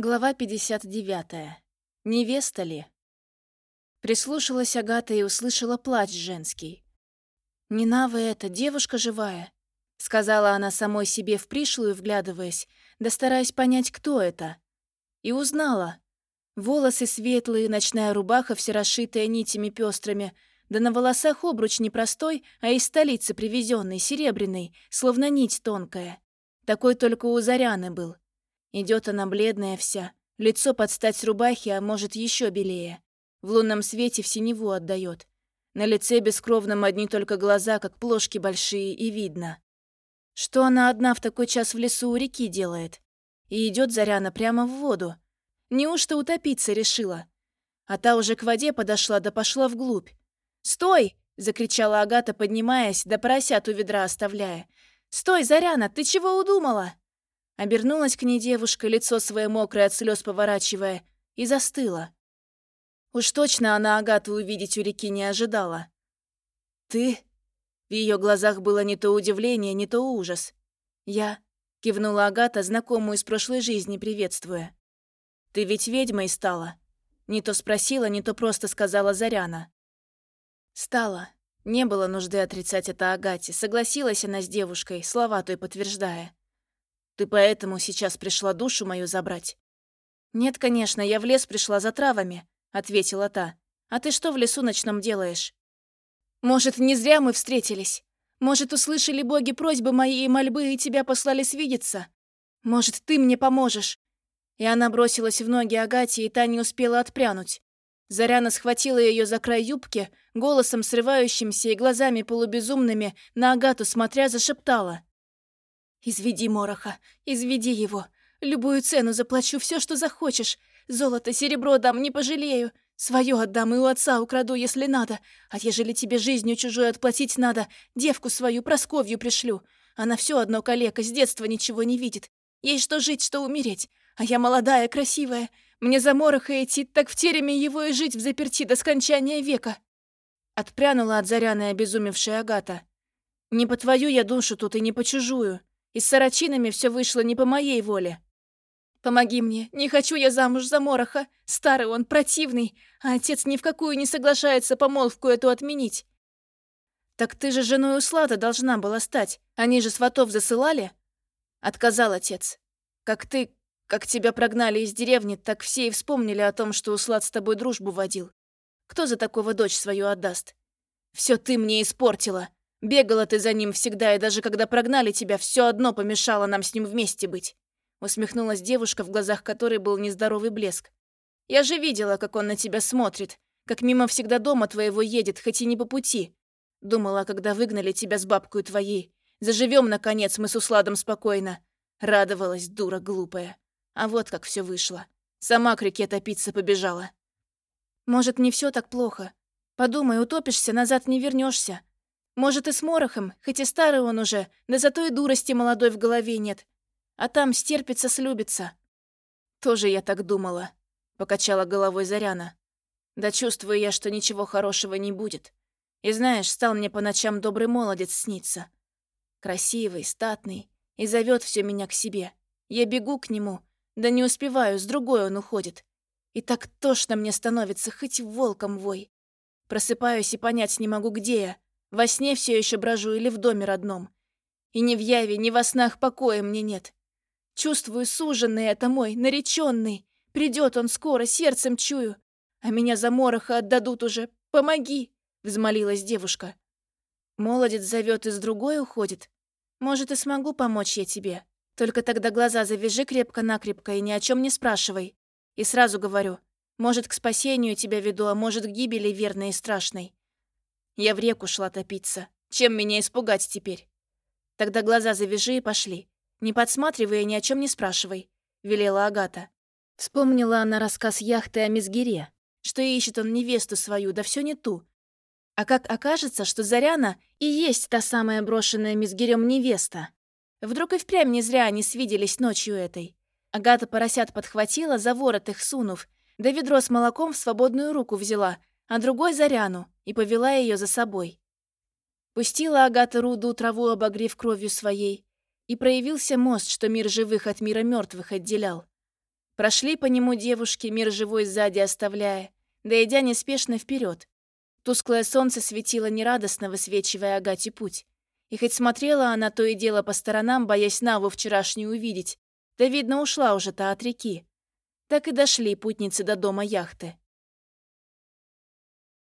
Глава 59. Невеста ли? Прислушалась Агата и услышала плач женский. «Не Нава это, девушка живая», — сказала она самой себе в пришлую, вглядываясь, да стараясь понять, кто это. И узнала. Волосы светлые, ночная рубаха, все расшитая нитями пестрыми, да на волосах обруч не простой, а из столицы привезенный, серебряный, словно нить тонкая. Такой только у Заряны был. Идет она бледная вся, лицо под стать рубахи, а может еще белее. В лунном свете в синеву отдает. На лице бескровном одни только глаза, как плошки большие, и видно. Что она одна в такой час в лесу у реки делает? И идет Заряна прямо в воду. Неужто утопиться решила? А та уже к воде подошла да пошла вглубь. «Стой!» — закричала Агата, поднимаясь, да поросят у ведра оставляя. «Стой, Заряна, ты чего удумала?» Обернулась к ней девушка, лицо свое мокрое от слез поворачивая, и застыла. Уж точно она Агату увидеть у реки не ожидала. «Ты?» В ее глазах было не то удивление, не то ужас. «Я?» — кивнула Агата, знакомую из прошлой жизни, приветствуя. «Ты ведь ведьмой стала?» Не то спросила, не то просто сказала Заряна. «Стала. Не было нужды отрицать это Агате. Согласилась она с девушкой, слова той подтверждая. Ты поэтому сейчас пришла душу мою забрать?» «Нет, конечно, я в лес пришла за травами», — ответила та. «А ты что в лесу ночном делаешь?» «Может, не зря мы встретились? Может, услышали боги просьбы мои и мольбы и тебя послали свидеться? Может, ты мне поможешь?» И она бросилась в ноги Агате, и та не успела отпрянуть. Заряна схватила ее за край юбки, голосом срывающимся и глазами полубезумными на Агату смотря зашептала. «Изведи Мороха, изведи его. Любую цену заплачу, все, что захочешь. Золото, серебро дам, не пожалею. Свое отдам и у отца украду, если надо. А ежели тебе жизнью чужой отплатить надо, девку свою, Просковью пришлю. Она все одно калека, с детства ничего не видит. Ей что жить, что умереть. А я молодая, красивая. Мне за Мороха идти, так в тереме его и жить в заперти до скончания века». Отпрянула от Заряны обезумевшая Агата. «Не по твою я душу тут и не по чужую. И с сорочинами все вышло не по моей воле. Помоги мне, не хочу я замуж за Мороха. Старый он, противный, а отец ни в какую не соглашается помолвку эту отменить. Так ты же женой Услада должна была стать. Они же сватов засылали? Отказал отец. Как ты, как тебя прогнали из деревни, так все и вспомнили о том, что Услад с тобой дружбу водил. Кто за такого дочь свою отдаст? Все ты мне испортила. Бегала ты за ним всегда, и даже когда прогнали тебя, все одно помешало нам с ним вместе быть. Усмехнулась девушка, в глазах которой был нездоровый блеск. Я же видела, как он на тебя смотрит, как мимо всегда дома твоего едет, хоть и не по пути. Думала, когда выгнали тебя с бабкой твоей. Заживем, наконец, мы с Усладом спокойно. Радовалась, дура глупая. А вот как все вышло. Сама к реке топиться побежала. Может, не все так плохо. Подумай, утопишься, назад не вернешься. Может, и с Морохом, хоть и старый он уже, да зато и дурости молодой в голове нет. А там стерпится, слюбится. Тоже я так думала, покачала головой Заряна. Да чувствую я, что ничего хорошего не будет. И знаешь, стал мне по ночам добрый молодец сниться. Красивый, статный, и зовет все меня к себе. Я бегу к нему, да не успеваю, с другой он уходит. И так тошно мне становится, хоть волком вой. Просыпаюсь и понять не могу, где я. Во сне все еще брожу или в доме родном. И ни в яве, ни во снах покоя мне нет. Чувствую, суженный это мой, нареченный. Придет он скоро, сердцем чую. А меня за мороха отдадут уже. Помоги!» — взмолилась девушка. Молодец зовет и с другой уходит. Может, и смогу помочь я тебе. Только тогда глаза завяжи крепко-накрепко и ни о чем не спрашивай. И сразу говорю, может, к спасению тебя веду, а может, к гибели верной и страшной. Я в реку шла топиться. Чем меня испугать теперь? Тогда глаза завяжи и пошли. Не подсматривай и ни о чем не спрашивай», — велела Агата. Вспомнила она рассказ яхты о Мизгире, что ищет он невесту свою, да все не ту. А как окажется, что Заряна и есть та самая брошенная Мизгирем невеста? Вдруг и впрямь не зря они свиделись ночью этой. Агата поросят подхватила, за ворот их сунув, да ведро с молоком в свободную руку взяла, а другой Заряну, и повела ее за собой. Пустила Агата Руду траву, обогрев кровью своей, и проявился мост, что мир живых от мира мертвых отделял. Прошли по нему девушки, мир живой сзади оставляя, дойдя неспешно вперед. Тусклое солнце светило нерадостно, высвечивая Агате путь. И хоть смотрела она то и дело по сторонам, боясь Наву вчерашнюю увидеть, да, видно, ушла уже та от реки. Так и дошли путницы до дома яхты.